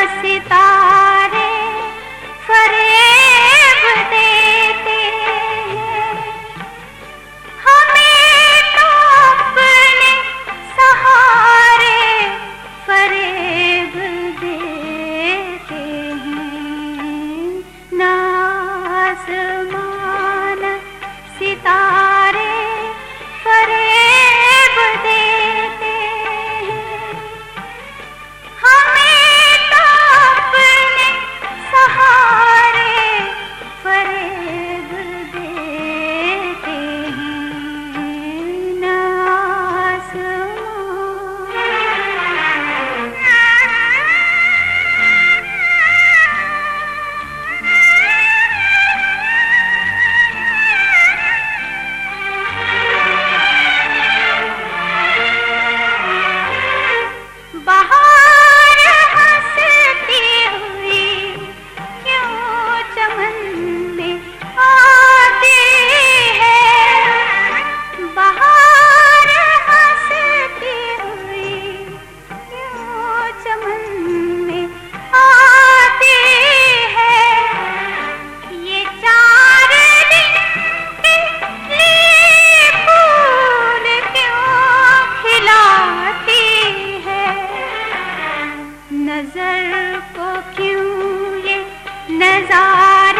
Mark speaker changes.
Speaker 1: विलसिता करे